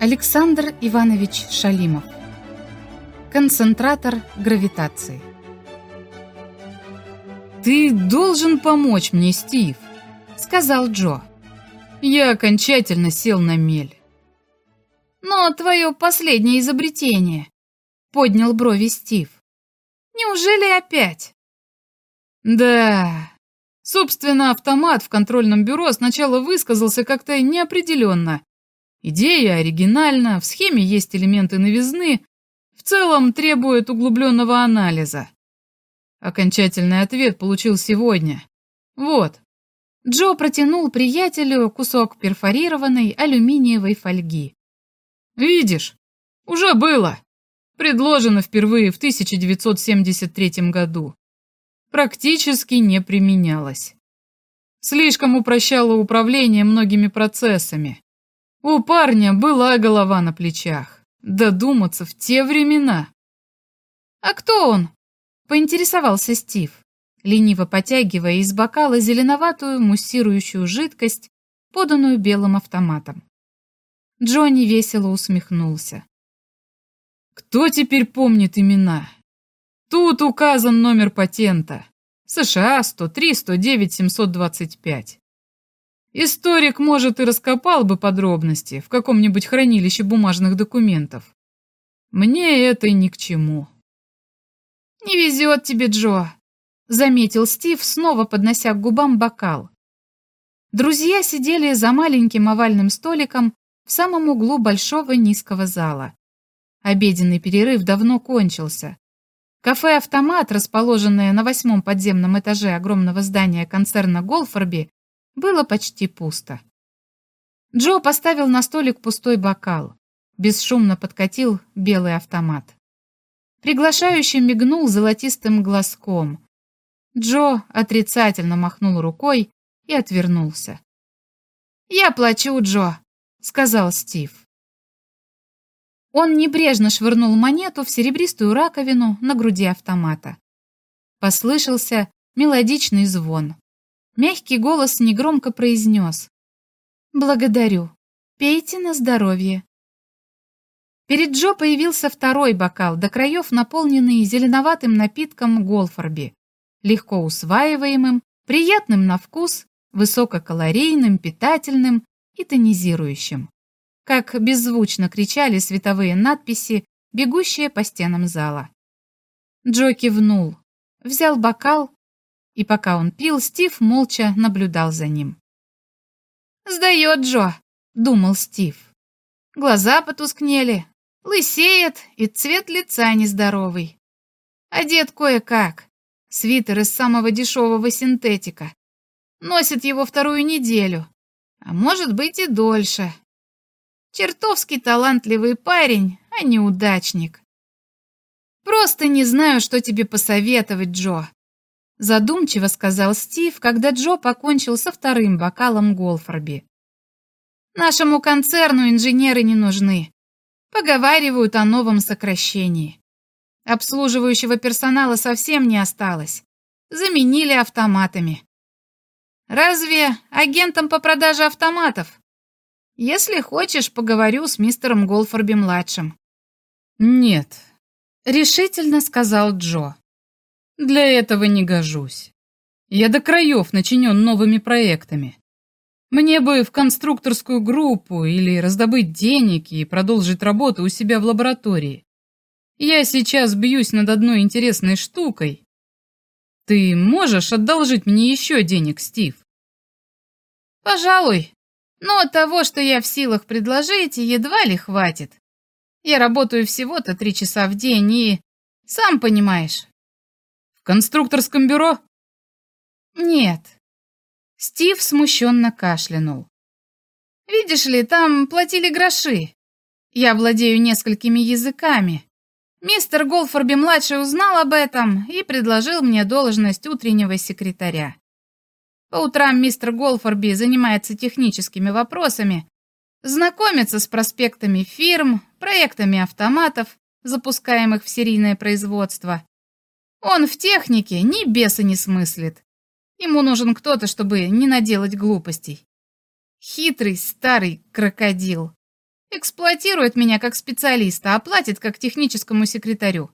Александр Иванович Шалимов Концентратор гравитации «Ты должен помочь мне, Стив», — сказал Джо. «Я окончательно сел на мель». «Но твое последнее изобретение», — поднял брови Стив. «Неужели опять?» «Да, Собственно, автомат в контрольном бюро сначала высказался как-то неопределенно. Идея оригинальна, в схеме есть элементы новизны, в целом требует углубленного анализа. Окончательный ответ получил сегодня. Вот. Джо протянул приятелю кусок перфорированной алюминиевой фольги. «Видишь, уже было. Предложено впервые в 1973 году практически не применялось. Слишком упрощало управление многими процессами. У парня была голова на плечах. Додуматься в те времена. «А кто он?» — поинтересовался Стив, лениво потягивая из бокала зеленоватую муссирующую жидкость, поданную белым автоматом. Джонни весело усмехнулся. «Кто теперь помнит имена? Тут указан номер патента. США 103-109-725. Историк, может, и раскопал бы подробности в каком-нибудь хранилище бумажных документов. Мне это ни к чему. «Не везет тебе, Джо», — заметил Стив, снова поднося к губам бокал. Друзья сидели за маленьким овальным столиком в самом углу большого низкого зала. Обеденный перерыв давно кончился. Кафе-автомат, расположенное на восьмом подземном этаже огромного здания концерна Голфорби, было почти пусто. Джо поставил на столик пустой бокал. Бесшумно подкатил белый автомат. Приглашающий мигнул золотистым глазком. Джо отрицательно махнул рукой и отвернулся. «Я плачу, Джо», — сказал Стив. Он небрежно швырнул монету в серебристую раковину на груди автомата. Послышался мелодичный звон. Мягкий голос негромко произнес. «Благодарю. Пейте на здоровье». Перед Джо появился второй бокал, до краев наполненный зеленоватым напитком Голфорби, легко усваиваемым, приятным на вкус, высококалорийным, питательным и тонизирующим как беззвучно кричали световые надписи, бегущие по стенам зала. Джо кивнул, взял бокал, и пока он пил, Стив молча наблюдал за ним. «Сдает Джо», — думал Стив. Глаза потускнели, лысеет и цвет лица нездоровый. Одет кое-как, свитер из самого дешевого синтетика. Носит его вторую неделю, а может быть и дольше, Чертовски талантливый парень, а неудачник. Просто не знаю, что тебе посоветовать, Джо. Задумчиво сказал Стив, когда Джо покончил со вторым бокалом Голфорби. Нашему концерну инженеры не нужны. Поговаривают о новом сокращении. Обслуживающего персонала совсем не осталось. Заменили автоматами. Разве агентом по продаже автоматов если хочешь, поговорю с мистером Голфорби-младшим». «Нет», — решительно сказал Джо. «Для этого не гожусь. Я до краев начинен новыми проектами. Мне бы в конструкторскую группу или раздобыть денег и продолжить работу у себя в лаборатории. Я сейчас бьюсь над одной интересной штукой. Ты можешь одолжить мне еще денег, Стив?» «Пожалуй», но того, что я в силах предложить, едва ли хватит. Я работаю всего-то три часа в день и... Сам понимаешь. Конструкторском бюро? Нет. Стив смущенно кашлянул. Видишь ли, там платили гроши. Я владею несколькими языками. Мистер Голфорби-младший узнал об этом и предложил мне должность утреннего секретаря. По утрам мистер Голфорби занимается техническими вопросами, знакомится с проспектами фирм, проектами автоматов, запускаемых в серийное производство. Он в технике ни беса не смыслит. Ему нужен кто-то, чтобы не наделать глупостей. Хитрый старый крокодил. Эксплуатирует меня как специалиста, а платит как техническому секретарю.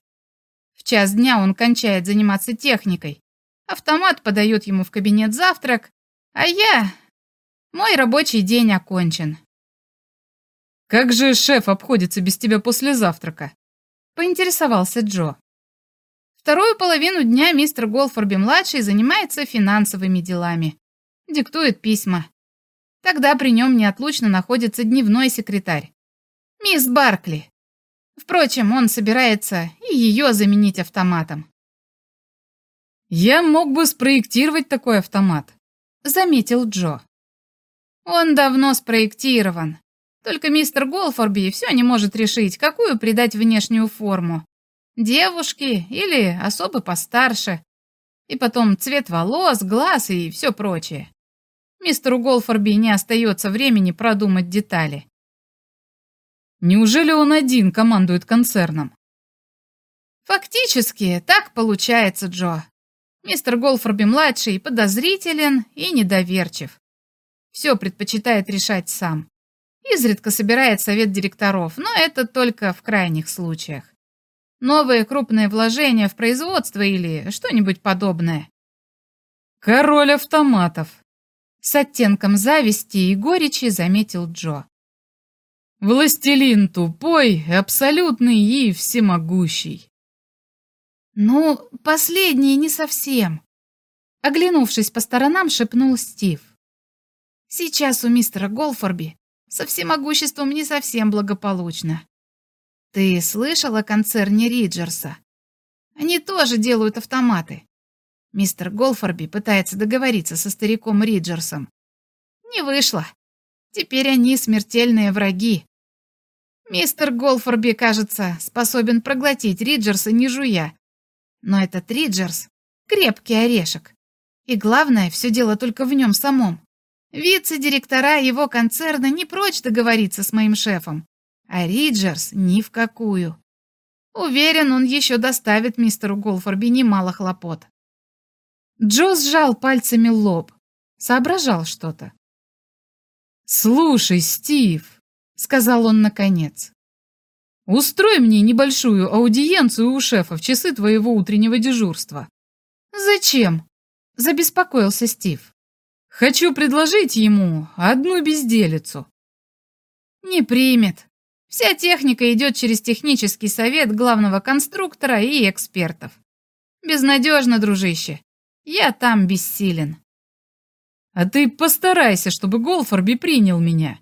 В час дня он кончает заниматься техникой. Автомат подает ему в кабинет завтрак, а я... Мой рабочий день окончен. «Как же шеф обходится без тебя после завтрака?» — поинтересовался Джо. Вторую половину дня мистер Голфорби-младший занимается финансовыми делами. Диктует письма. Тогда при нем неотлучно находится дневной секретарь. Мисс Баркли. Впрочем, он собирается и ее заменить автоматом. «Я мог бы спроектировать такой автомат», — заметил Джо. «Он давно спроектирован. Только мистер Голфорби все не может решить, какую придать внешнюю форму. Девушки или особо постарше. И потом цвет волос, глаз и все прочее. Мистеру Голфорби не остается времени продумать детали. Неужели он один командует концерном? Фактически так получается, Джо. Мистер Голфорби-младший подозрителен и недоверчив. Все предпочитает решать сам. Изредка собирает совет директоров, но это только в крайних случаях новые крупные вложения в производство или что-нибудь подобное. Король автоматов. С оттенком зависти и горечи заметил Джо. Властелин тупой, абсолютный и всемогущий. Ну, последний не совсем. Оглянувшись по сторонам, шепнул Стив. Сейчас у мистера Голфорби со всемогуществом не совсем благополучно. Ты слышал о концерне Риджерса? Они тоже делают автоматы. Мистер Голфорби пытается договориться со стариком Риджерсом. Не вышло. Теперь они смертельные враги. Мистер Голфорби, кажется, способен проглотить Риджерса не жуя. Но этот Риджерс — крепкий орешек. И главное, все дело только в нем самом. Вице-директора его концерна не прочь договориться с моим шефом. А Риджерс ни в какую. Уверен, он еще доставит мистеру Голфорби немало хлопот. Джо сжал пальцами лоб. Соображал что-то. «Слушай, Стив», — сказал он наконец, — «устрой мне небольшую аудиенцию у шефа в часы твоего утреннего дежурства». «Зачем?» — забеспокоился Стив. «Хочу предложить ему одну безделицу». «Не примет», Вся техника идет через технический совет главного конструктора и экспертов. Безнадежно, дружище. Я там бессилен. А ты постарайся, чтобы Голфорби принял меня.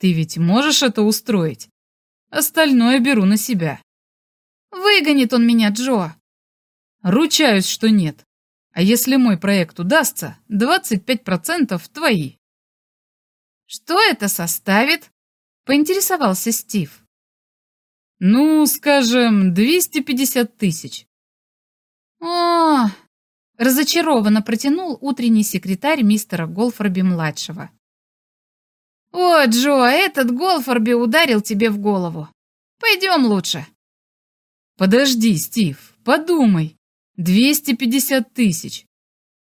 Ты ведь можешь это устроить? Остальное беру на себя. Выгонит он меня, Джо. Ручаюсь, что нет. А если мой проект удастся, 25% твои. Что это составит? Поинтересовался Стив. Ну, скажем, 250 тысяч. О, разочарованно протянул утренний секретарь мистера Голфорби-младшего. «О, Джо, этот Голфорби ударил тебе в голову. Пойдем лучше». «Подожди, Стив, подумай. 250 тысяч.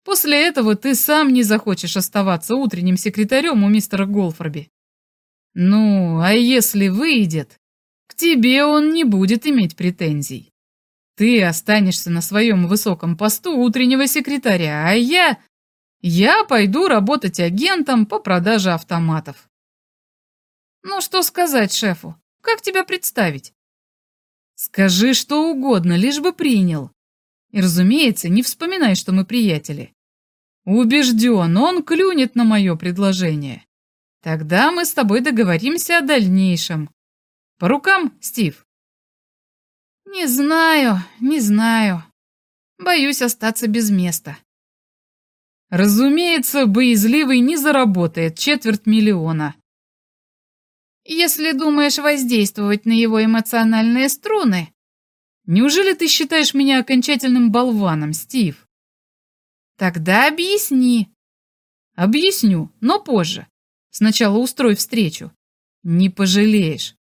После этого ты сам не захочешь оставаться утренним секретарем у мистера Голфорби. Ну, а если выйдет, к тебе он не будет иметь претензий. Ты останешься на своем высоком посту утреннего секретаря, а я... Я пойду работать агентом по продаже автоматов. Ну, что сказать шефу? Как тебя представить? Скажи что угодно, лишь бы принял. И, разумеется, не вспоминай, что мы приятели. Убежден, он клюнет на мое предложение. Тогда мы с тобой договоримся о дальнейшем. По рукам, Стив? Не знаю, не знаю. Боюсь остаться без места. Разумеется, боязливый не заработает четверть миллиона. Если думаешь воздействовать на его эмоциональные струны... Неужели ты считаешь меня окончательным болваном, Стив? Тогда объясни. Объясню, но позже. Сначала устрой встречу. Не пожалеешь.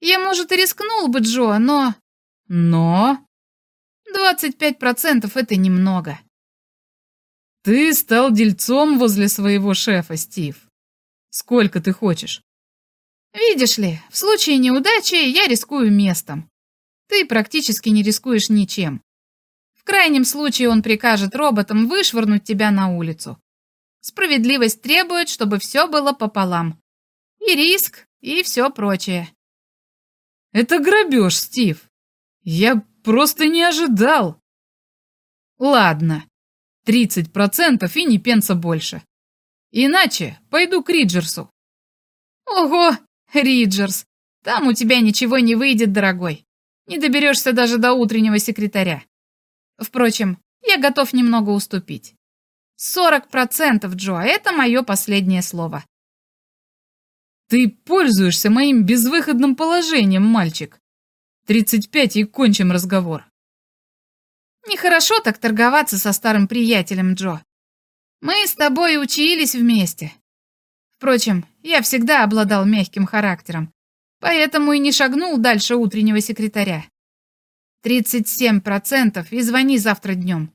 Я, может, и рискнул бы, Джо, но... Но? 25% это немного. Ты стал дельцом возле своего шефа, Стив. Сколько ты хочешь? Видишь ли, в случае неудачи я рискую местом. Ты практически не рискуешь ничем. В крайнем случае он прикажет роботам вышвырнуть тебя на улицу. Справедливость требует, чтобы все было пополам. И риск, и все прочее. Это грабеж, Стив. Я просто не ожидал. Ладно, 30% и не пенса больше. Иначе пойду к Риджерсу. Ого, Риджерс, там у тебя ничего не выйдет, дорогой. Не доберешься даже до утреннего секретаря. Впрочем, я готов немного уступить. Сорок процентов, Джо, это мое последнее слово. Ты пользуешься моим безвыходным положением, мальчик. Тридцать пять и кончим разговор. Нехорошо так торговаться со старым приятелем, Джо. Мы с тобой учились вместе. Впрочем, я всегда обладал мягким характером, поэтому и не шагнул дальше утреннего секретаря. Тридцать семь процентов и звони завтра днем.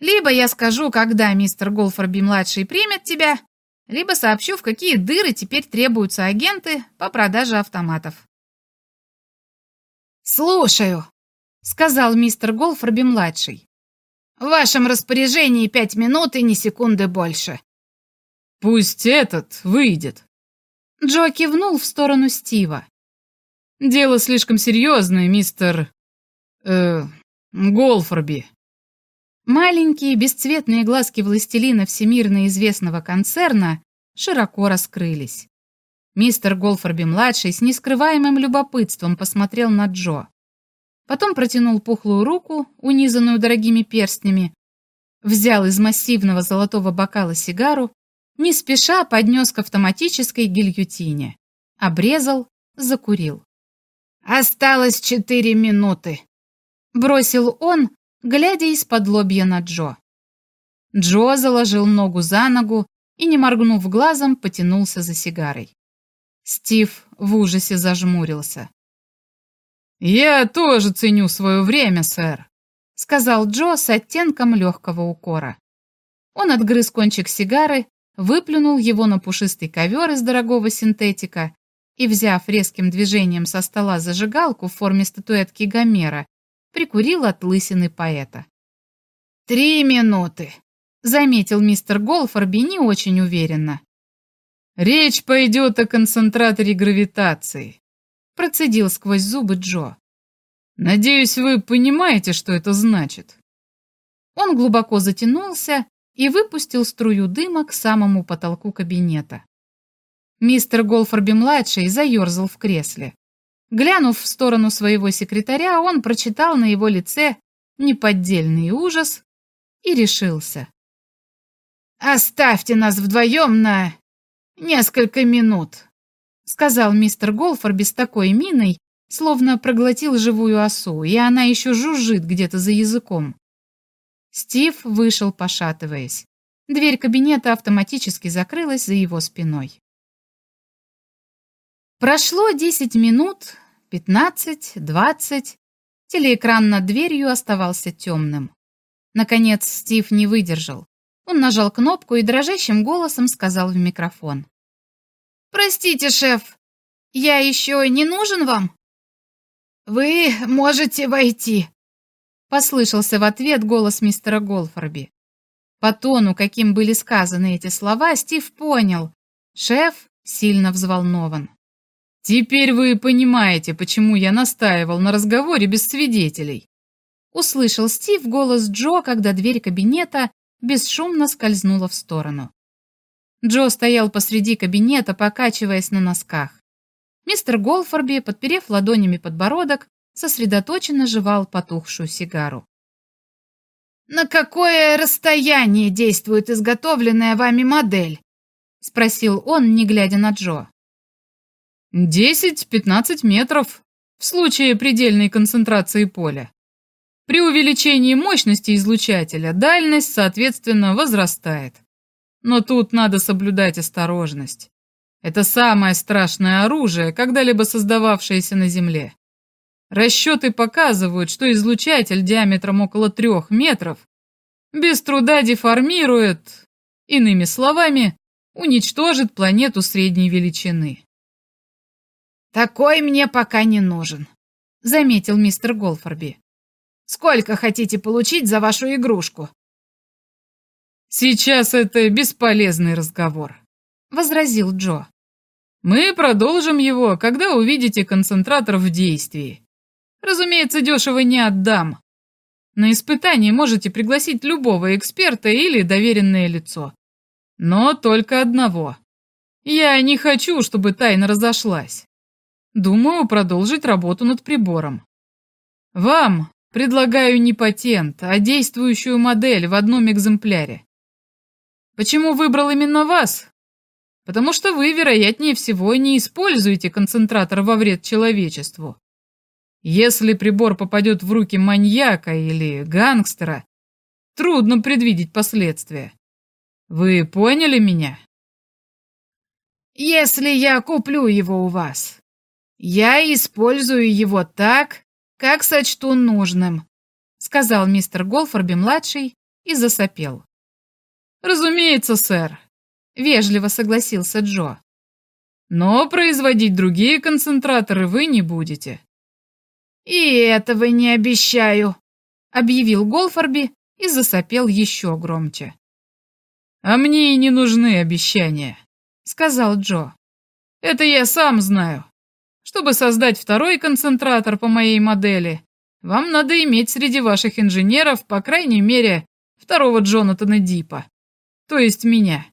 Либо я скажу, когда мистер Голфорби-младший примет тебя, либо сообщу, в какие дыры теперь требуются агенты по продаже автоматов. «Слушаю», — сказал мистер Голфорби-младший. «В вашем распоряжении пять минут и ни секунды больше». «Пусть этот выйдет». Джо кивнул в сторону Стива. «Дело слишком серьезное, мистер... э... Голфорби». Маленькие бесцветные глазки властелина всемирно известного концерна широко раскрылись. Мистер Голфорби-младший с нескрываемым любопытством посмотрел на Джо. Потом протянул пухлую руку, унизанную дорогими перстнями, взял из массивного золотого бокала сигару не спеша поднес к автоматической гильотине. Обрезал, закурил. «Осталось четыре минуты», — бросил он, глядя из-под лобья на Джо. Джо заложил ногу за ногу и, не моргнув глазом, потянулся за сигарой. Стив в ужасе зажмурился. «Я тоже ценю свое время, сэр», — сказал Джо с оттенком легкого укора. Он отгрыз кончик сигары выплюнул его на пушистый ковер из дорогого синтетика и, взяв резким движением со стола зажигалку в форме статуэтки Гомера, прикурил от лысины поэта. «Три минуты», — заметил мистер Голфорби не очень уверенно. «Речь пойдет о концентраторе гравитации», — процедил сквозь зубы Джо. «Надеюсь, вы понимаете, что это значит». Он глубоко затянулся и выпустил струю дыма к самому потолку кабинета. Мистер Голфорби-младший заерзал в кресле. Глянув в сторону своего секретаря, он прочитал на его лице неподдельный ужас и решился. «Оставьте нас вдвоем на несколько минут», сказал мистер Голфорби с такой миной, словно проглотил живую осу, и она еще жужжит где-то за языком. Стив вышел, пошатываясь. Дверь кабинета автоматически закрылась за его спиной. Прошло 10 минут, 15, 20. Телеэкран над дверью оставался темным. Наконец Стив не выдержал. Он нажал кнопку и дрожащим голосом сказал в микрофон. «Простите, шеф, я еще не нужен вам?» «Вы можете войти», Послышался в ответ голос мистера Голфорби. По тону, каким были сказаны эти слова, Стив понял. Шеф сильно взволнован. «Теперь вы понимаете, почему я настаивал на разговоре без свидетелей», услышал Стив голос Джо, когда дверь кабинета бесшумно скользнула в сторону. Джо стоял посреди кабинета, покачиваясь на носках. Мистер Голфорби, подперев ладонями подбородок, сосредоточенно жевал потухшую сигару. «На какое расстояние действует изготовленная вами модель?» — спросил он, не глядя на Джо. «Десять-пятнадцать метров, в случае предельной концентрации поля. При увеличении мощности излучателя дальность, соответственно, возрастает. Но тут надо соблюдать осторожность. Это самое страшное оружие, когда-либо создававшееся на Земле. Расчеты показывают, что излучатель диаметром около трех метров без труда деформирует, иными словами, уничтожит планету средней величины. «Такой мне пока не нужен», — заметил мистер Голфорби. «Сколько хотите получить за вашу игрушку?» «Сейчас это бесполезный разговор», — возразил Джо. «Мы продолжим его, когда увидите концентратор в действии. Разумеется, дешево не отдам. На испытание можете пригласить любого эксперта или доверенное лицо. Но только одного. Я не хочу, чтобы тайна разошлась. Думаю продолжить работу над прибором. Вам предлагаю не патент, а действующую модель в одном экземпляре. Почему выбрал именно вас? Потому что вы, вероятнее всего, не используете концентратор во вред человечеству. Если прибор попадет в руки маньяка или гангстера, трудно предвидеть последствия. Вы поняли меня? Если я куплю его у вас, я использую его так, как сочту нужным, сказал мистер Голфорби-младший и засопел. Разумеется, сэр, вежливо согласился Джо. Но производить другие концентраторы вы не будете. И этого не обещаю, объявил Голфорби и засопел еще громче. А мне и не нужны обещания, сказал Джо. Это я сам знаю. Чтобы создать второй концентратор по моей модели, вам надо иметь среди ваших инженеров, по крайней мере, второго Джонатана Дипа, то есть меня.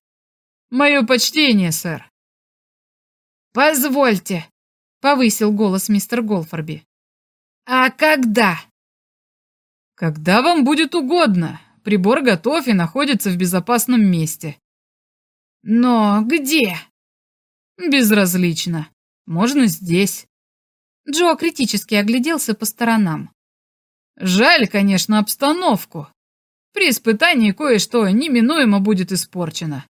Мое почтение, сэр. Позвольте, повысил голос мистер Голфорби. А когда? Когда вам будет угодно, Прибор готов и находится в безопасном месте. Но где? Безразлично. Можно здесь. Джо критически огляделся по сторонам. Жаль, конечно, обстановку. При испытании кое-что неминуемо будет испорчено.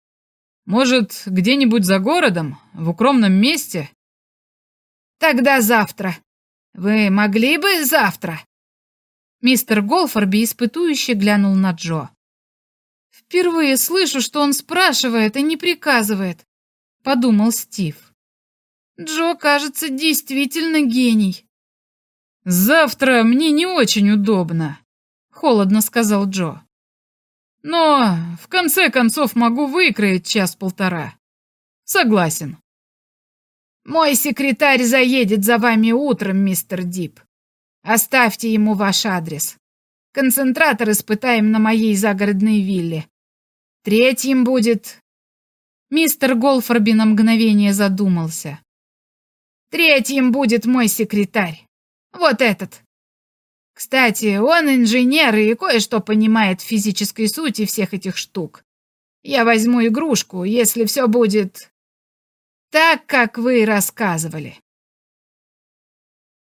Может, где-нибудь за городом, в укромном месте? Тогда завтра. Вы могли бы завтра? Мистер Голфорби испытующе глянул на Джо. «Впервые слышу, что он спрашивает, а не приказывает», — подумал Стив. «Джо, кажется, действительно гений». «Завтра мне не очень удобно», — холодно сказал Джо. «Но, в конце концов, могу выкроить час-полтора. Согласен». «Мой секретарь заедет за вами утром, мистер Дип», Оставьте ему ваш адрес. Концентратор испытаем на моей загородной вилле. Третьим будет...» Мистер Голфорби на мгновение задумался. «Третьим будет мой секретарь. Вот этот. Кстати, он инженер и кое-что понимает в физической сути всех этих штук. Я возьму игрушку, если все будет так, как вы рассказывали».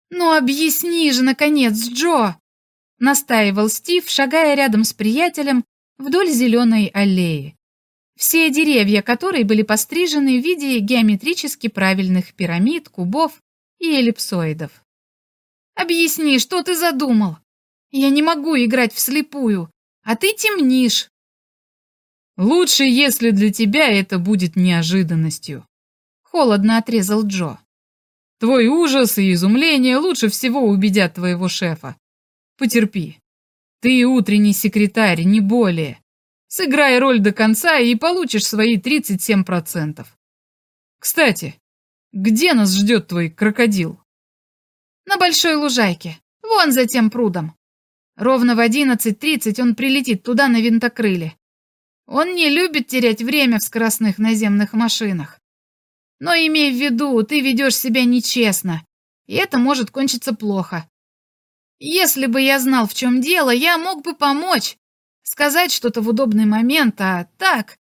«Ну объясни же, наконец, Джо!» — настаивал Стив, шагая рядом с приятелем вдоль зеленой аллеи, все деревья которой были пострижены в виде геометрически правильных пирамид, кубов и эллипсоидов. «Объясни, что ты задумал? Я не могу играть вслепую, а ты темнишь». «Лучше, если для тебя это будет неожиданностью», — холодно отрезал Джо. Твой ужас и изумление лучше всего убедят твоего шефа. Потерпи. Ты утренний секретарь, не более. Сыграй роль до конца и получишь свои 37%. Кстати, где нас ждет твой крокодил? На большой лужайке, вон за тем прудом. Ровно в 11.30 он прилетит туда на винтокрыле. Он не любит терять время в скоростных наземных машинах. Но имей в виду, ты ведешь себя нечестно, и это может кончиться плохо. Если бы я знал, в чем дело, я мог бы помочь, сказать что-то в удобный момент, а так...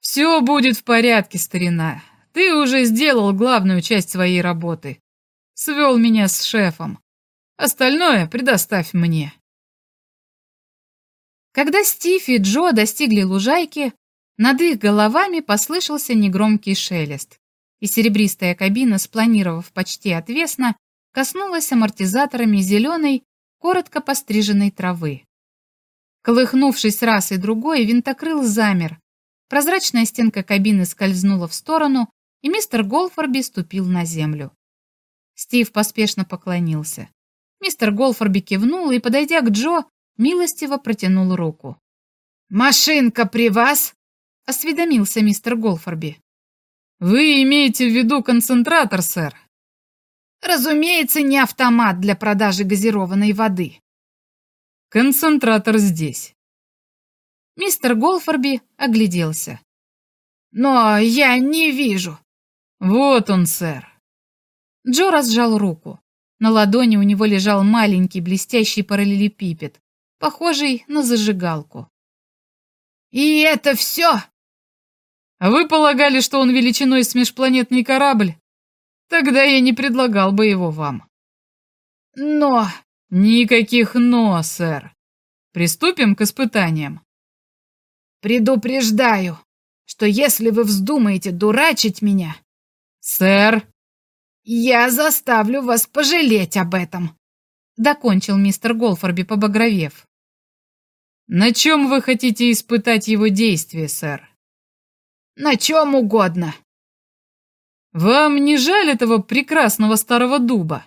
Все будет в порядке, старина. Ты уже сделал главную часть своей работы. Свел меня с шефом. Остальное предоставь мне. Когда Стив и Джо достигли лужайки, над их головами послышался негромкий шелест и серебристая кабина, спланировав почти отвесно, коснулась амортизаторами зеленой, коротко постриженной травы. Колыхнувшись раз и другой, винтокрыл замер. Прозрачная стенка кабины скользнула в сторону, и мистер Голфорби ступил на землю. Стив поспешно поклонился. Мистер Голфорби кивнул и, подойдя к Джо, милостиво протянул руку. «Машинка при вас?» — осведомился мистер Голфорби. «Вы имеете в виду концентратор, сэр?» «Разумеется, не автомат для продажи газированной воды». «Концентратор здесь». Мистер Голфорби огляделся. «Но я не вижу». «Вот он, сэр». Джо разжал руку. На ладони у него лежал маленький блестящий параллелепипед, похожий на зажигалку. «И это все?» «А вы полагали, что он величиной с межпланетный корабль? Тогда я не предлагал бы его вам». «Но...» «Никаких «но», сэр. Приступим к испытаниям». «Предупреждаю, что если вы вздумаете дурачить меня...» «Сэр...» «Я заставлю вас пожалеть об этом», — докончил мистер Голфорби, побагровев. «На чем вы хотите испытать его действие, сэр?» «На чем угодно». «Вам не жаль этого прекрасного старого дуба?»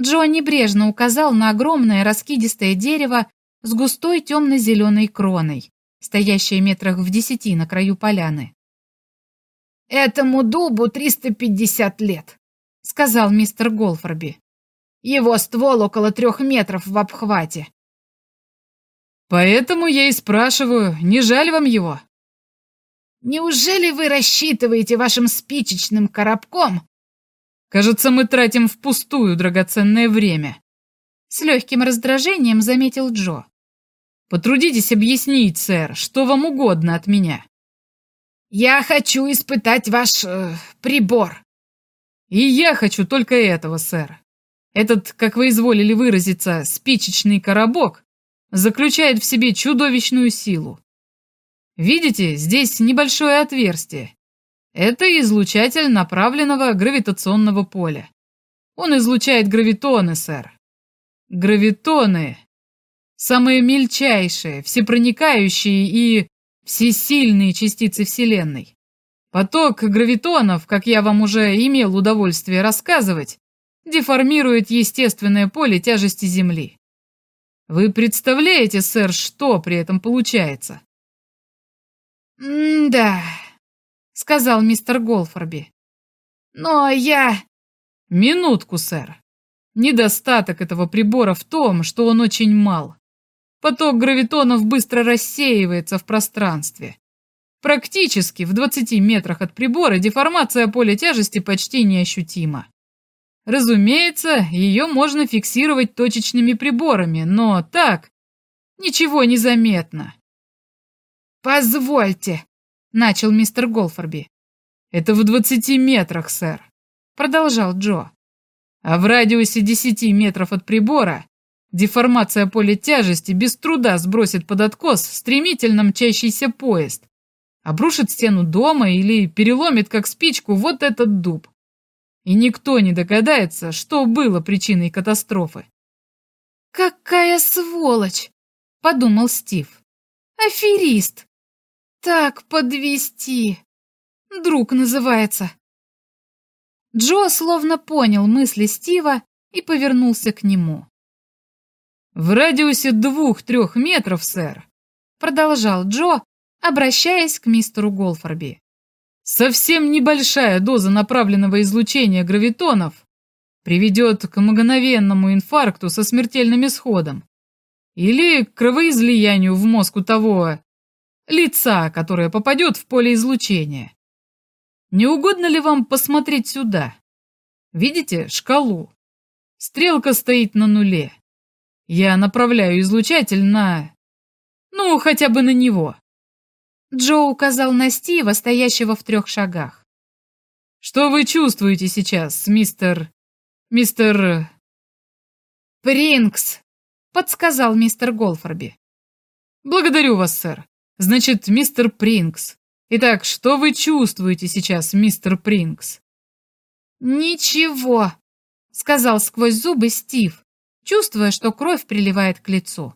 Джо небрежно указал на огромное раскидистое дерево с густой темно-зеленой кроной, стоящее метрах в десяти на краю поляны. «Этому дубу 350 лет сказал мистер Голфорби. Его ствол около трех метров в обхвате. Поэтому я и спрашиваю, не жаль вам его? Неужели вы рассчитываете вашим спичечным коробком? Кажется, мы тратим впустую драгоценное время. С легким раздражением заметил Джо. Потрудитесь объяснить, сэр, что вам угодно от меня. Я хочу испытать ваш э, прибор. И я хочу только этого, сэр. Этот, как вы изволили выразиться, спичечный коробок заключает в себе чудовищную силу. Видите, здесь небольшое отверстие. Это излучатель направленного гравитационного поля. Он излучает гравитоны, сэр. Гравитоны — самые мельчайшие, всепроникающие и всесильные частицы Вселенной. Поток гравитонов, как я вам уже имел удовольствие рассказывать, деформирует естественное поле тяжести Земли. Вы представляете, сэр, что при этом получается? «Да», — сказал мистер Голфорби. «Но я...» «Минутку, сэр. Недостаток этого прибора в том, что он очень мал. Поток гравитонов быстро рассеивается в пространстве. Практически в 20 метрах от прибора деформация поля тяжести почти неощутима. Разумеется, ее можно фиксировать точечными приборами, но так, ничего не заметно. «Позвольте», — начал мистер Голфорби. «Это в 20 метрах, сэр», — продолжал Джо. «А в радиусе 10 метров от прибора деформация поля тяжести без труда сбросит под откос стремительно мчащийся поезд, обрушит стену дома или переломит как спичку вот этот дуб. И никто не догадается, что было причиной катастрофы. «Какая сволочь!» — подумал Стив. «Аферист! Так подвести! Друг называется!» Джо словно понял мысли Стива и повернулся к нему. «В радиусе двух-трех метров, сэр», — продолжал Джо, обращаясь к мистеру Голфорби. Совсем небольшая доза направленного излучения гравитонов приведет к мгновенному инфаркту со смертельным исходом или к кровоизлиянию в мозг у того лица, которое попадет в поле излучения. Не угодно ли вам посмотреть сюда? Видите шкалу? Стрелка стоит на нуле. Я направляю излучатель на... Ну, хотя бы на него. Джо указал на Стива, стоящего в трех шагах. «Что вы чувствуете сейчас, мистер... мистер...» «Принкс», — подсказал мистер Голфорби. «Благодарю вас, сэр. Значит, мистер Принкс. Итак, что вы чувствуете сейчас, мистер Принкс?» «Ничего», — сказал сквозь зубы Стив, чувствуя, что кровь приливает к лицу.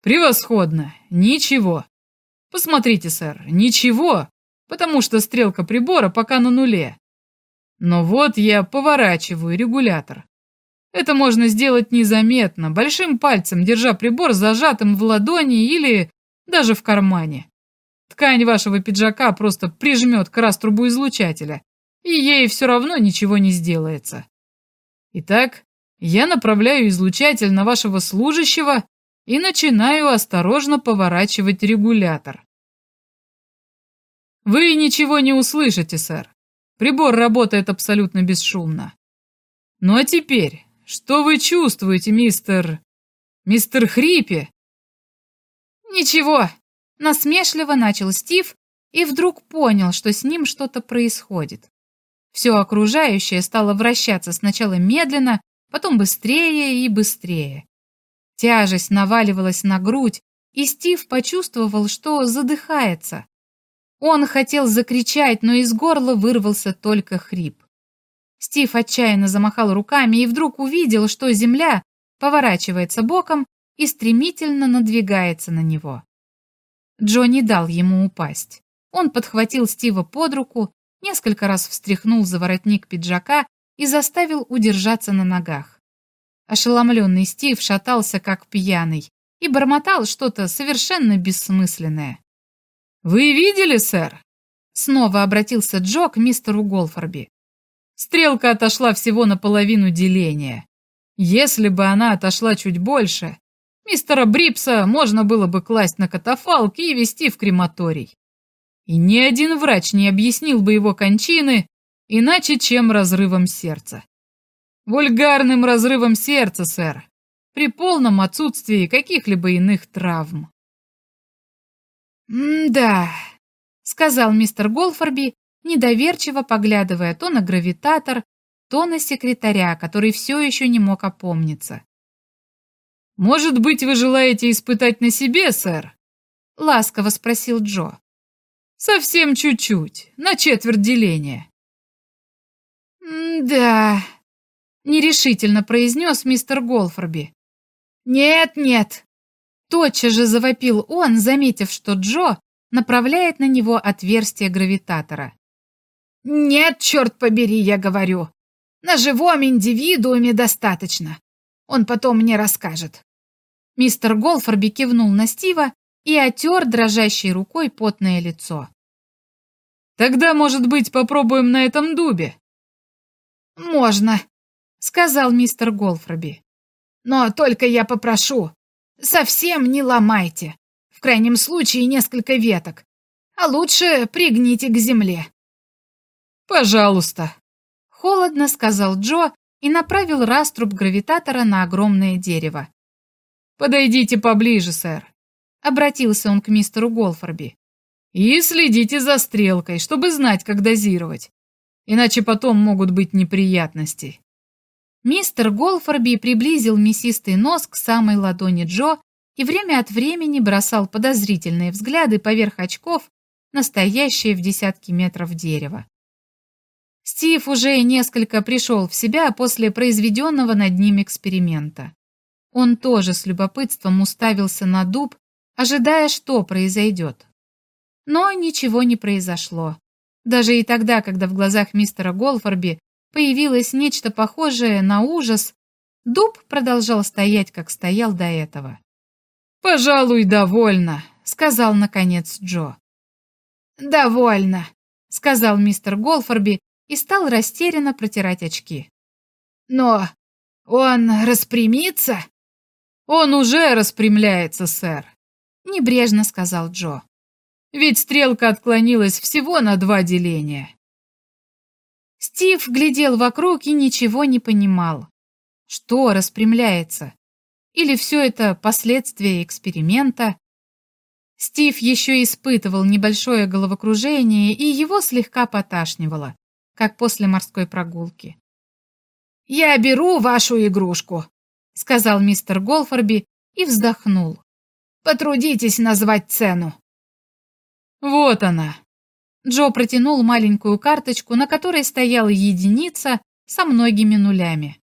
«Превосходно. Ничего. Посмотрите, сэр, ничего, потому что стрелка прибора пока на нуле. Но вот я поворачиваю регулятор. Это можно сделать незаметно, большим пальцем, держа прибор зажатым в ладони или даже в кармане. Ткань вашего пиджака просто прижмет к раструбу излучателя, и ей все равно ничего не сделается. Итак, я направляю излучатель на вашего служащего и начинаю осторожно поворачивать регулятор. Вы ничего не услышите, сэр. Прибор работает абсолютно бесшумно. Ну а теперь, что вы чувствуете, мистер... мистер Хрипи? Ничего, насмешливо начал Стив и вдруг понял, что с ним что-то происходит. Все окружающее стало вращаться сначала медленно, потом быстрее и быстрее. Тяжесть наваливалась на грудь, и Стив почувствовал, что задыхается. Он хотел закричать, но из горла вырвался только хрип. Стив отчаянно замахал руками и вдруг увидел, что земля поворачивается боком и стремительно надвигается на него. Джо не дал ему упасть. Он подхватил Стива под руку, несколько раз встряхнул за воротник пиджака и заставил удержаться на ногах. Ошеломленный Стив шатался как пьяный и бормотал что-то совершенно бессмысленное. «Вы видели, сэр?» Снова обратился Джо к мистеру Голфорби. Стрелка отошла всего на половину деления. Если бы она отошла чуть больше, мистера Брипса можно было бы класть на катафалк и везти в крематорий. И ни один врач не объяснил бы его кончины иначе, чем разрывом сердца. Вульгарным разрывом сердца, сэр, при полном отсутствии каких-либо иных травм. «М-да», — сказал мистер Голфорби, недоверчиво поглядывая то на гравитатор, то на секретаря, который все еще не мог опомниться. «Может быть, вы желаете испытать на себе, сэр?» — ласково спросил Джо. «Совсем чуть-чуть, на четверть деления». «Да», — нерешительно произнес мистер Голфорби. «Нет, нет». Тотчас же завопил он, заметив, что Джо направляет на него отверстие гравитатора. «Нет, черт побери, я говорю. На живом индивидууме достаточно. Он потом мне расскажет». Мистер Голфорби кивнул на Стива и отер дрожащей рукой потное лицо. «Тогда, может быть, попробуем на этом дубе?» «Можно», — сказал мистер Голфорби. «Но только я попрошу, совсем не ломайте. В крайнем случае несколько веток. А лучше пригните к земле. «Пожалуйста», — холодно сказал Джо и направил раструб гравитатора на огромное дерево. «Подойдите поближе, сэр», — обратился он к мистеру Голфорби. «И следите за стрелкой, чтобы знать, как дозировать. Иначе потом могут быть неприятности». Мистер Голфорби приблизил мясистый нос к самой ладони Джо и время от времени бросал подозрительные взгляды поверх очков, настоящее в десятки метров дерево. Стив уже несколько пришел в себя после произведенного над ним эксперимента. Он тоже с любопытством уставился на дуб, ожидая, что произойдет. Но ничего не произошло. Даже и тогда, когда в глазах мистера Голфорби появилось нечто похожее на ужас, дуб продолжал стоять, как стоял до этого. «Пожалуй, довольно», — сказал наконец Джо. «Довольно», — сказал мистер Голфорби и стал растерянно протирать очки. «Но он распрямится?» «Он уже распрямляется, сэр», — небрежно сказал Джо. «Ведь стрелка отклонилась всего на два деления». Стив глядел вокруг и ничего не понимал. Что распрямляется? Или все это последствия эксперимента? Стив еще испытывал небольшое головокружение, и его слегка поташнивало как после морской прогулки. «Я беру вашу игрушку», — сказал мистер Голфорби и вздохнул. «Потрудитесь назвать цену». «Вот она». Джо протянул маленькую карточку, на которой стояла единица со многими нулями.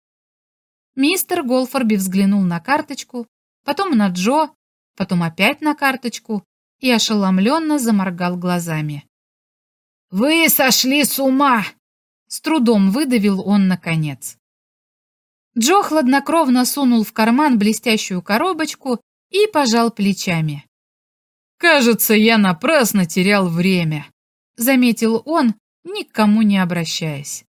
Мистер Голфорби взглянул на карточку, потом на Джо, потом опять на карточку и ошеломленно заморгал глазами. «Вы сошли с ума!» С трудом выдавил он наконец. Джо хладнокровно сунул в карман блестящую коробочку и пожал плечами. «Кажется, я напрасно терял время», — заметил он, ни к кому не обращаясь.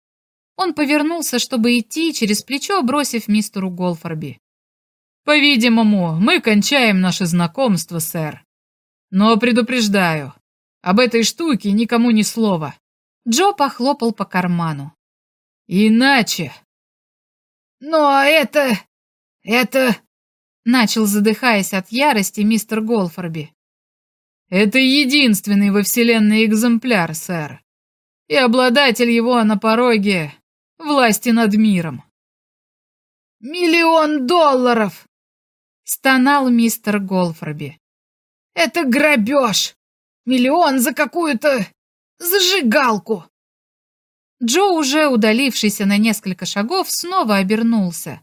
Он повернулся, чтобы идти, через плечо бросив мистеру Голфорби. «По-видимому, мы кончаем наше знакомство, сэр. Но предупреждаю, об этой штуке никому ни слова». Джо похлопал по карману. «Иначе...» «Но это... это...» Начал, задыхаясь от ярости, мистер Голфорби. «Это единственный во Вселенной экземпляр, сэр. И обладатель его на пороге власти над миром». «Миллион долларов!» — стонал мистер Голфорби. «Это грабеж! Миллион за какую-то зажигалку!» Джо, уже удалившийся на несколько шагов, снова обернулся.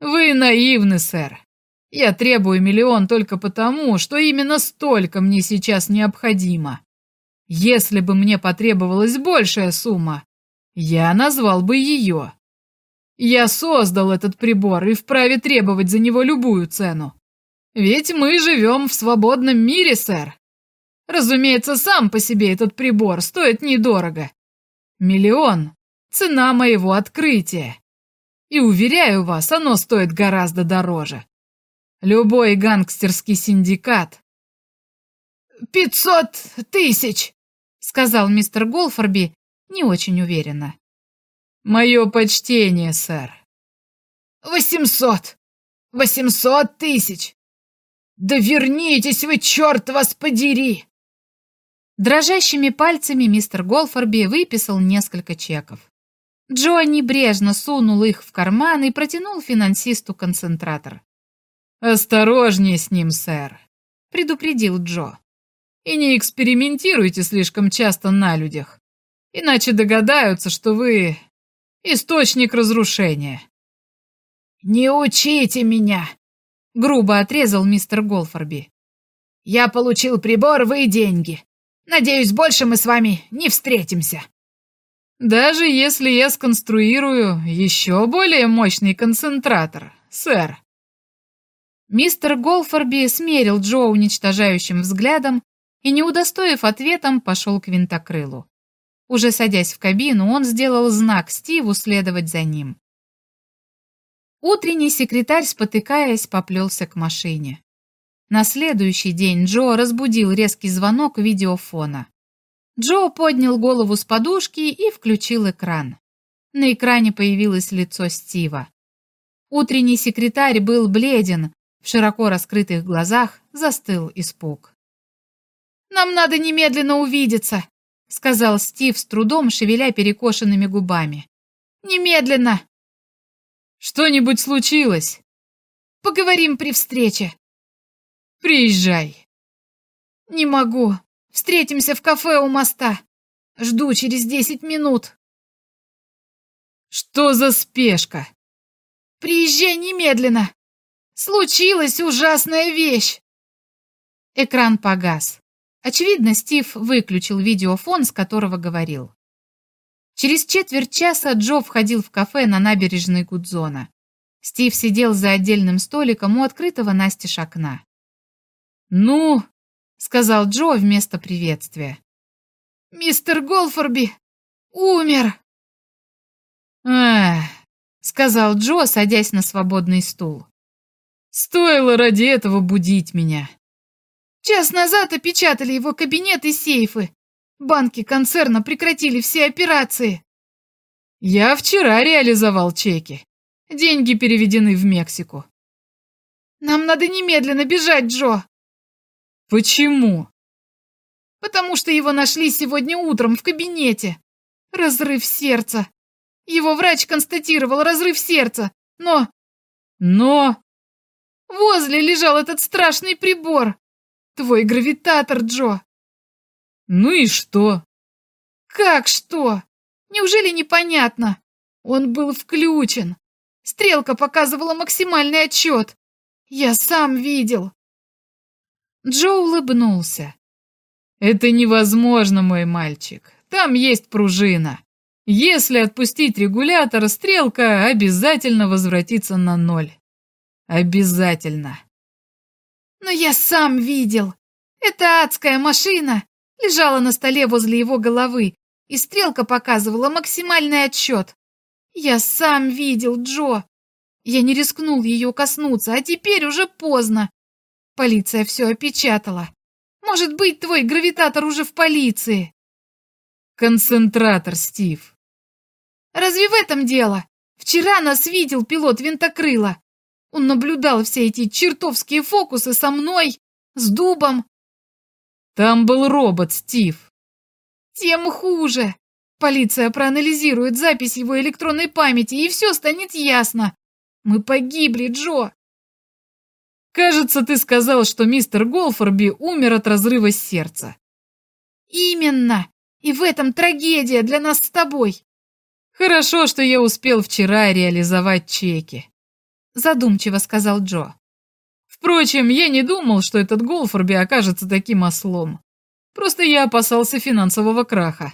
«Вы наивны, сэр. Я требую миллион только потому, что именно столько мне сейчас необходимо. Если бы мне потребовалась большая сумма, я назвал бы ее. Я создал этот прибор и вправе требовать за него любую цену. Ведь мы живем в свободном мире, сэр. Разумеется, сам по себе этот прибор стоит недорого. Миллион – цена моего открытия. И уверяю вас, оно стоит гораздо дороже. Любой гангстерский синдикат. «Пятьсот тысяч!» — сказал мистер Голфорби не очень уверенно. «Мое почтение, сэр». «Восемьсот! Восемьсот тысяч! Да вернитесь вы, черт вас подери!» Дрожащими пальцами мистер Голфорби выписал несколько чеков. Джо небрежно сунул их в карман и протянул финансисту концентратор. «Осторожнее с ним, сэр», — предупредил Джо. «И не экспериментируйте слишком часто на людях, иначе догадаются, что вы источник разрушения». «Не учите меня», — грубо отрезал мистер Голфорби. «Я получил прибор, вы деньги. Надеюсь, больше мы с вами не встретимся». «Даже если я сконструирую еще более мощный концентратор, сэр». Мистер Голфорби смерил Джо уничтожающим взглядом и, не удостоив ответом, пошел к винтокрылу. Уже садясь в кабину, он сделал знак Стиву следовать за ним. Утренний секретарь, спотыкаясь, поплелся к машине. На следующий день Джо разбудил резкий звонок видеофона. Джо поднял голову с подушки и включил экран. На экране появилось лицо Стива. Утренний секретарь был бледен, в широко раскрытых глазах застыл испуг. «Нам надо немедленно увидеться», — сказал Стив с трудом, шевеля перекошенными губами. «Немедленно!» «Что-нибудь случилось?» «Поговорим при встрече». Приезжай. Не могу. Встретимся в кафе у моста. Жду через десять минут. Что за спешка? Приезжай немедленно. Случилась ужасная вещь. Экран погас. Очевидно, Стив выключил видеофон, с которого говорил. Через четверть часа Джо входил в кафе на набережной Гудзона. Стив сидел за отдельным столиком у открытого настежь окна. «Ну?» — сказал Джо вместо приветствия. «Мистер Голфорби умер!» «Эх», — сказал Джо, садясь на свободный стул. «Стоило ради этого будить меня». «Час назад опечатали его кабинет и сейфы. Банки концерна прекратили все операции». «Я вчера реализовал чеки. Деньги переведены в Мексику». «Нам надо немедленно бежать, Джо!» Почему? Потому что его нашли сегодня утром в кабинете. Разрыв сердца. Его врач констатировал разрыв сердца, но... Но... Возле лежал этот страшный прибор. Твой гравитатор, Джо. Ну и что? Как что? Неужели непонятно? Он был включен. Стрелка показывала максимальный отчет. Я сам видел. Джо улыбнулся. «Это невозможно, мой мальчик. Там есть пружина. Если отпустить регулятор, стрелка обязательно возвратится на ноль. Обязательно. Но я сам видел. Эта адская машина лежала на столе возле его головы, и стрелка показывала максимальный отсчет. Я сам видел Джо. Я не рискнул ее коснуться, а теперь уже поздно. Полиция все опечатала. Может быть, твой гравитатор уже в полиции. Концентратор, Стив. Разве в этом дело? Вчера нас видел пилот винтокрыла. Он наблюдал все эти чертовские фокусы со мной, с дубом. Там был робот, Стив. Тем хуже. Полиция проанализирует запись его электронной памяти, и все станет ясно. Мы погибли, Джо. Кажется, ты сказал, что мистер Голфорби умер от разрыва сердца. Именно. И в этом трагедия для нас с тобой. Хорошо, что я успел вчера реализовать чеки. Задумчиво сказал Джо. Впрочем, я не думал, что этот Голфорби окажется таким ослом. Просто я опасался финансового краха.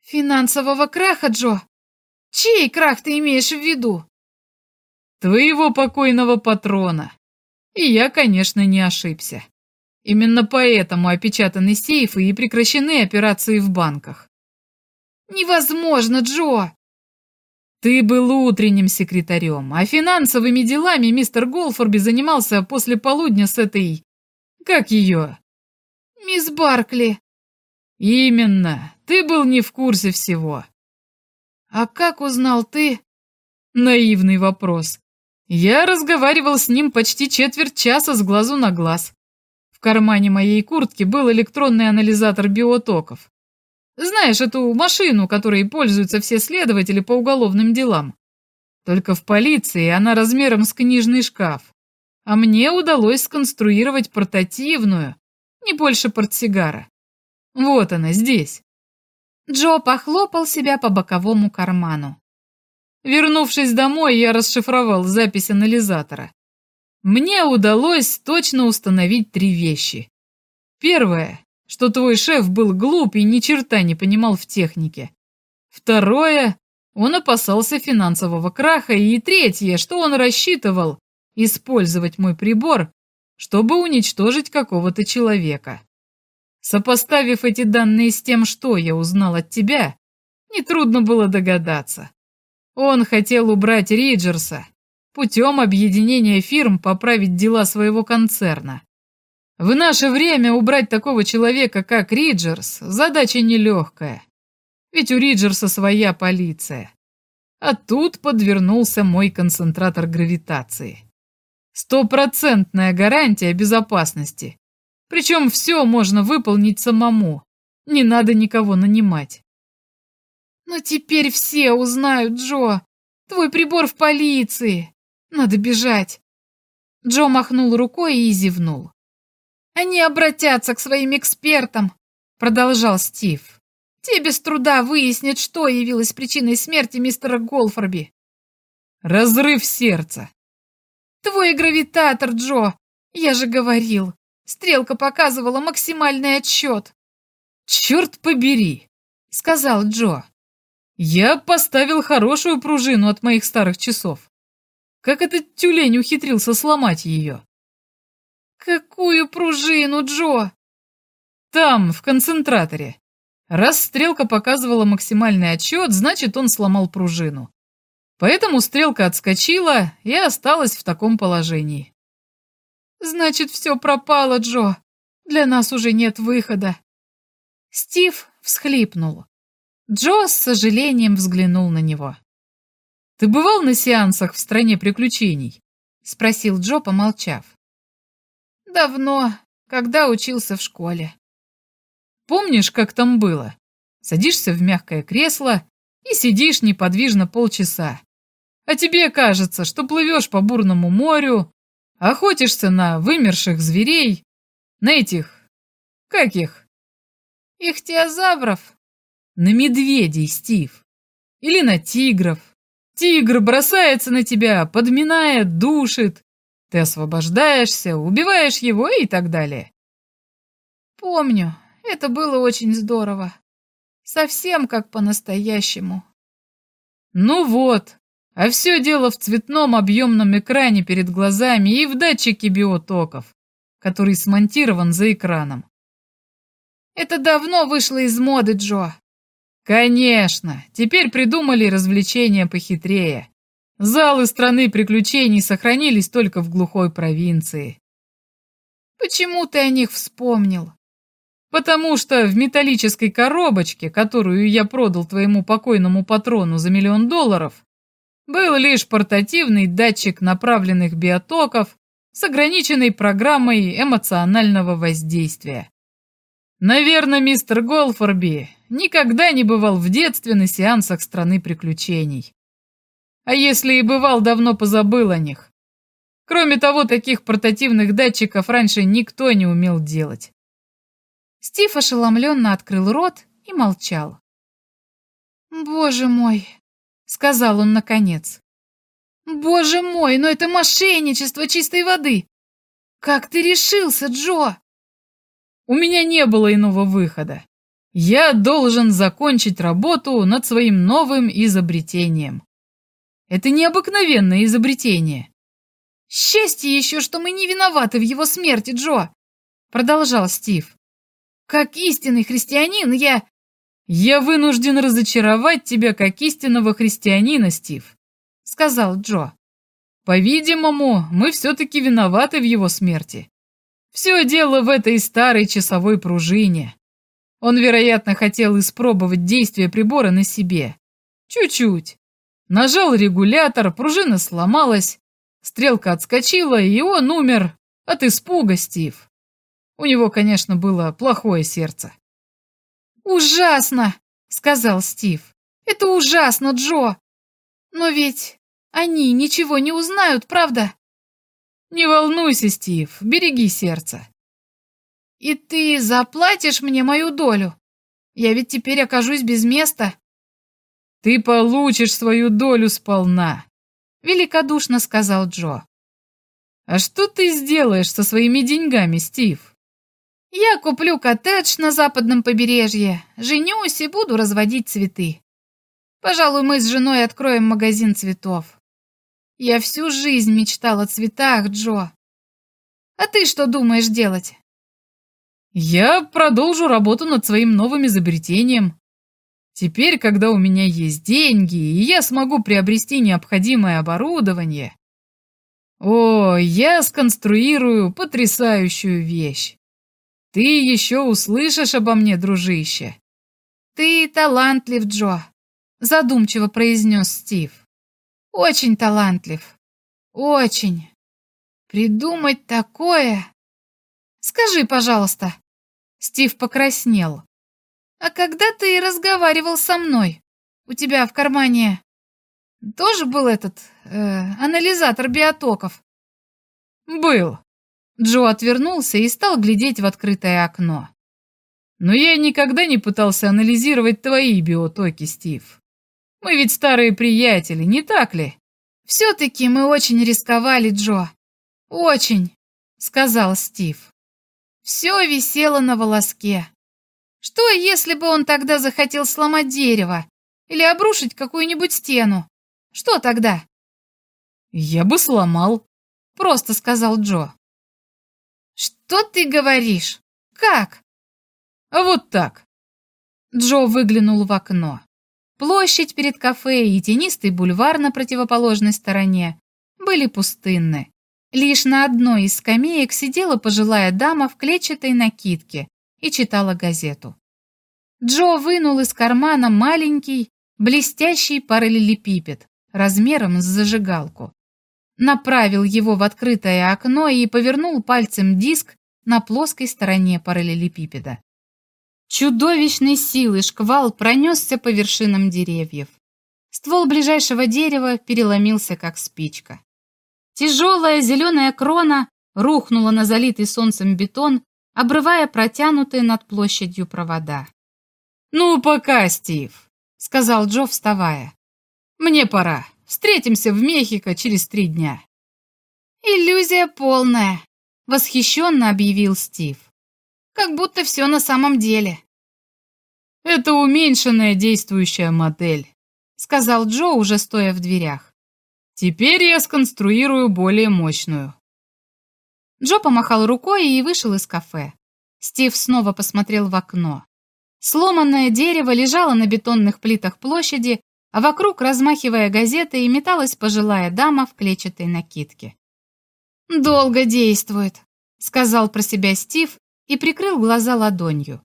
Финансового краха, Джо? Чей крах ты имеешь в виду? Твоего покойного патрона. И я, конечно, не ошибся. Именно поэтому опечатаны сейфы и прекращены операции в банках. Невозможно, Джо! Ты был утренним секретарем, а финансовыми делами мистер Голфорби занимался после полудня с этой... Как ее? Мисс Баркли. Именно. Ты был не в курсе всего. А как узнал ты? Наивный вопрос. Я разговаривал с ним почти четверть часа с глазу на глаз. В кармане моей куртки был электронный анализатор биотоков. Знаешь эту машину, которой пользуются все следователи по уголовным делам? Только в полиции она размером с книжный шкаф. А мне удалось сконструировать портативную, не больше портсигара. Вот она, здесь. Джо похлопал себя по боковому карману. Вернувшись домой, я расшифровал запись анализатора. Мне удалось точно установить три вещи. Первое, что твой шеф был глуп и ни черта не понимал в технике. Второе, он опасался финансового краха. И третье, что он рассчитывал использовать мой прибор, чтобы уничтожить какого-то человека. Сопоставив эти данные с тем, что я узнал от тебя, нетрудно было догадаться. Он хотел убрать Риджерса, путем объединения фирм поправить дела своего концерна. В наше время убрать такого человека, как Риджерс, задача нелегкая. Ведь у Риджерса своя полиция. А тут подвернулся мой концентратор гравитации. Стопроцентная гарантия безопасности. Причем все можно выполнить самому. Не надо никого нанимать. Но теперь все узнают, Джо. Твой прибор в полиции. Надо бежать. Джо махнул рукой и зевнул. Они обратятся к своим экспертам, продолжал Стив. Те без труда выяснят, что явилось причиной смерти мистера Голфорби. Разрыв сердца. Твой гравитатор, Джо. Я же говорил. Стрелка показывала максимальный отсчет. Черт побери, сказал Джо. Я поставил хорошую пружину от моих старых часов. Как этот тюлень ухитрился сломать ее? Какую пружину, Джо? Там, в концентраторе. Раз стрелка показывала максимальный отчет, значит, он сломал пружину. Поэтому стрелка отскочила и осталась в таком положении. Значит, все пропало, Джо. Для нас уже нет выхода. Стив всхлипнул. Джо с сожалением взглянул на него. «Ты бывал на сеансах в «Стране приключений»?» — спросил Джо, помолчав. «Давно, когда учился в школе». «Помнишь, как там было? Садишься в мягкое кресло и сидишь неподвижно полчаса. А тебе кажется, что плывешь по бурному морю, охотишься на вымерших зверей, на этих... как их?» «Ихтиозавров», на медведей, Стив. Или на тигров. Тигр бросается на тебя, подминает, душит. Ты освобождаешься, убиваешь его и так далее. Помню, это было очень здорово. Совсем как по-настоящему. Ну вот, а все дело в цветном объемном экране перед глазами и в датчике биотоков, который смонтирован за экраном. Это давно вышло из моды, Джо. Конечно, теперь придумали развлечения похитрее. Залы страны приключений сохранились только в глухой провинции. Почему ты о них вспомнил? Потому что в металлической коробочке, которую я продал твоему покойному патрону за миллион долларов, был лишь портативный датчик направленных биотоков с ограниченной программой эмоционального воздействия. Наверное, мистер Голфорби никогда не бывал в детстве на сеансах страны приключений. А если и бывал, давно позабыл о них. Кроме того, таких портативных датчиков раньше никто не умел делать. Стив ошеломленно открыл рот и молчал. «Боже мой!» — сказал он наконец. «Боже мой, но это мошенничество чистой воды! Как ты решился, Джо?» У меня не было иного выхода. Я должен закончить работу над своим новым изобретением. Это необыкновенное изобретение. «Счастье еще, что мы не виноваты в его смерти, Джо!» Продолжал Стив. «Как истинный христианин я...» «Я вынужден разочаровать тебя как истинного христианина, Стив», — сказал Джо. «По-видимому, мы все-таки виноваты в его смерти. Все дело в этой старой часовой пружине. Он, вероятно, хотел испробовать действие прибора на себе. Чуть-чуть. Нажал регулятор, пружина сломалась, стрелка отскочила, и он умер от испуга, Стив. У него, конечно, было плохое сердце. «Ужасно!» — сказал Стив. «Это ужасно, Джо! Но ведь они ничего не узнают, правда?» Не волнуйся, Стив, береги сердце. И ты заплатишь мне мою долю? Я ведь теперь окажусь без места. Ты получишь свою долю сполна, великодушно сказал Джо. А что ты сделаешь со своими деньгами, Стив? Я куплю коттедж на западном побережье, женюсь и буду разводить цветы. Пожалуй, мы с женой откроем магазин цветов. Я всю жизнь мечтал о цветах, Джо. А ты что думаешь делать? Я продолжу работу над своим новым изобретением. Теперь, когда у меня есть деньги, и я смогу приобрести необходимое оборудование, о, я сконструирую потрясающую вещь. Ты еще услышишь обо мне, дружище. Ты талантлив, Джо, задумчиво произнес Стив. Очень талантлив. Очень. Придумать такое... Скажи, пожалуйста. Стив покраснел. А когда ты разговаривал со мной, у тебя в кармане тоже был этот э, анализатор биотоков? Был. Джо отвернулся и стал глядеть в открытое окно. Но я никогда не пытался анализировать твои биотоки, Стив. Мы ведь старые приятели, не так ли? Все-таки мы очень рисковали, Джо. Очень, сказал Стив. Все висело на волоске. Что, если бы он тогда захотел сломать дерево или обрушить какую-нибудь стену? Что тогда? Я бы сломал, просто сказал Джо. Что ты говоришь? Как? А вот так. Джо выглянул в окно. Площадь перед кафе и тенистый бульвар на противоположной стороне были пустынны. Лишь на одной из скамеек сидела пожилая дама в клетчатой накидке и читала газету. Джо вынул из кармана маленький, блестящий параллелепипед размером с зажигалку. Направил его в открытое окно и повернул пальцем диск на плоской стороне параллелепипеда. Чудовищной силы шквал пронесся по вершинам деревьев. Ствол ближайшего дерева переломился, как спичка. Тяжелая зеленая крона рухнула на залитый солнцем бетон, обрывая протянутые над площадью провода. «Ну, пока, Стив», — сказал Джо, вставая. «Мне пора. Встретимся в Мехико через три дня». «Иллюзия полная», — восхищенно объявил Стив. «Как будто все на самом деле». Это уменьшенная действующая модель», — сказал Джо, уже стоя в дверях. «Теперь я сконструирую более мощную». Джо помахал рукой и вышел из кафе. Стив снова посмотрел в окно. Сломанное дерево лежало на бетонных плитах площади, а вокруг, размахивая газетой, металась пожилая дама в клетчатой накидке. «Долго действует», — сказал про себя Стив и прикрыл глаза ладонью.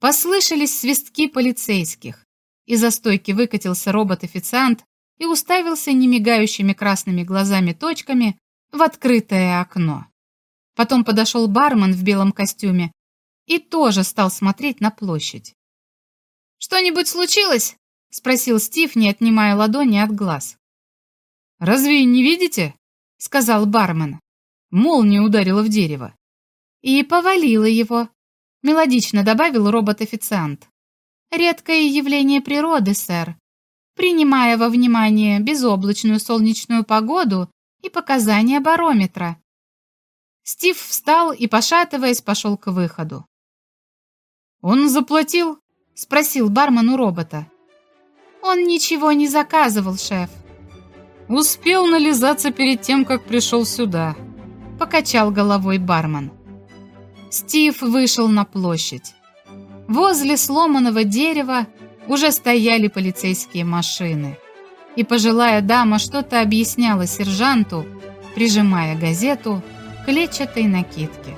Послышались свистки полицейских. Из-за стойки выкатился робот-официант и уставился немигающими красными глазами точками в открытое окно. Потом подошел бармен в белом костюме и тоже стал смотреть на площадь. «Что-нибудь случилось?» — спросил Стив, не отнимая ладони от глаз. «Разве не видите?» — сказал бармен. Молния ударила в дерево. И повалила его, Мелодично добавил робот-официант. Редкое явление природы, сэр. Принимая во внимание безоблачную солнечную погоду и показания барометра. Стив встал и, пошатываясь, пошел к выходу. «Он заплатил?» — спросил бармен у робота. «Он ничего не заказывал, шеф». «Успел нализаться перед тем, как пришел сюда», — покачал головой бармен. Стив вышел на площадь. Возле сломанного дерева уже стояли полицейские машины. И пожилая дама что-то объясняла сержанту, прижимая газету к клетчатой накидке.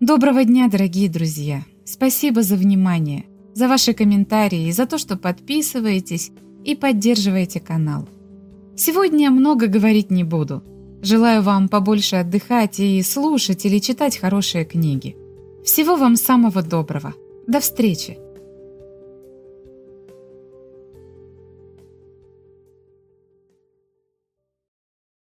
Доброго дня, дорогие друзья! Спасибо за внимание, за ваши комментарии и за то, что подписываетесь и поддерживаете канал. Сегодня много говорить не буду – Желаю вам побольше отдыхать и слушать или читать хорошие книги. Всего вам самого доброго. До встречи!